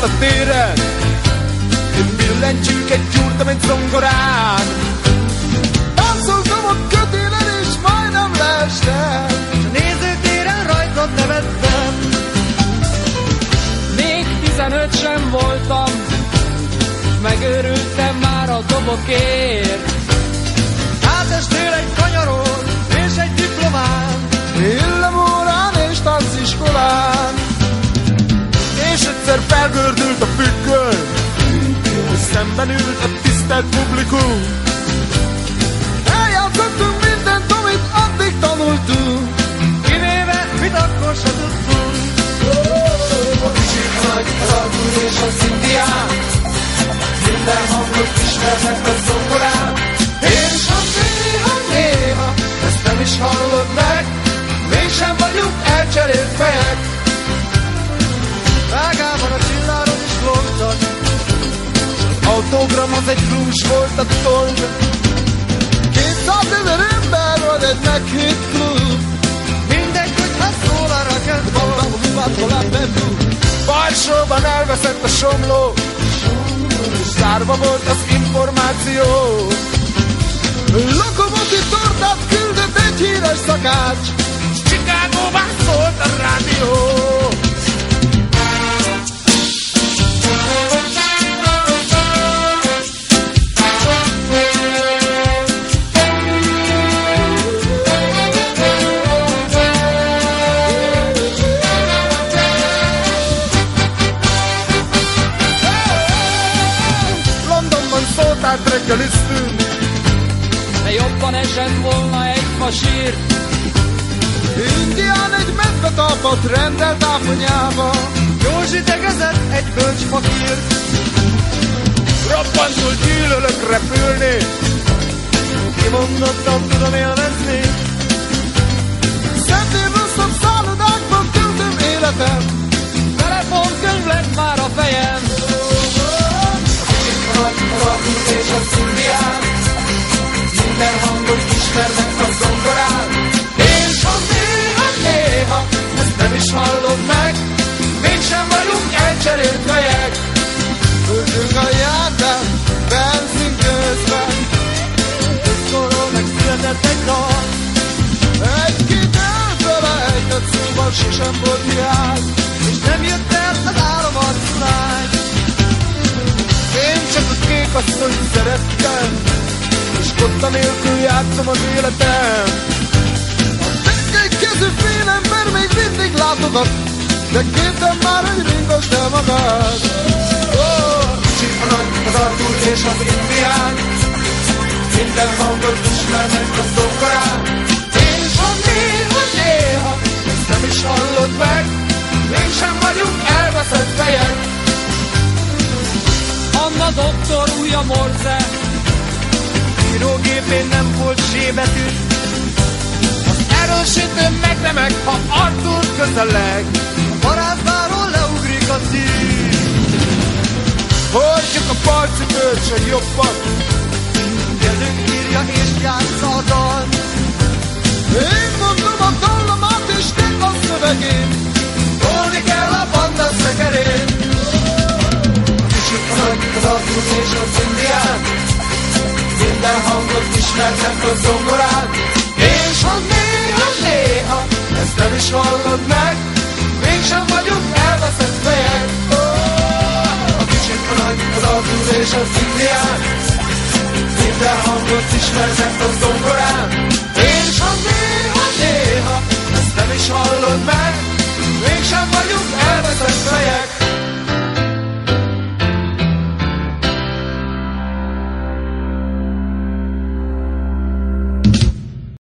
este Itt billentsük egy gyúrt, amint zongorán Táncoltam a kötélen és majdnem leestem a nézőtéren rajtad nevettem. Még 15 sem voltam, megőrültem már a dobokért. Felgördült a függöny És szemben ült a tisztelt publikum. Eljátszottunk mindent, amit addig tanultunk. Kivéve mit akkor se tudtunk. A kicsi nagy, az alkú és az indián Minden hangot ismernek a zongorán. És ha néha, néha Ezt nem is hallod meg. Mégsem vagyunk elcserélt fejek Ágában a csilláron is lógtak, Autogram az egy blues volt a dolga Kétszázezer ember van egy meghitt klub. Mindegy, hogy ha szól a rock'n'roll. Varsóban elveszett a somló. Zárva volt az információ. Lokomotív tortát küldött egy híres szakács Londonban szótát reggeliztünk. De jobban esett volna egy masír, Indián egy medvetalpat rendelt áfonyába Józsi tegezett egy bölcs fakír. Roppantul gyűlölök repülni Kimondottan tudom élvezni, Szentél rosszabb szállodákban töltöm életem sosem volt hiány és nem jött el az álomarcú lány. Én csak a kék asszonyt szerettem És kotta nélkül játszom az életem. A egy kezű fél ember még mindig látogat De képtem már, hogy ringosd el magad. Oh, az Artur és az indián Minden hangot ismernek a zongorán És ha néha, néha is hallod meg Mégsem vagyunk elveszett fejek Anna doktor újja morze, írógépén nem volt sébetű. Az erősítő megremek, ha Artur közeleg A barátváról leugrik a szív. Hordjuk a parcipőt, se jobban Kezünk írja és játsza a dal. Én mondom a dallamát, és az indián. Minden hangot ismernek a zongorán. És ha néha, néha Ezt nem is hallod meg Mégsem vagyunk elveszett fejek A kicsit a nagy, az Artur és az indián. Minden hangot ismernek a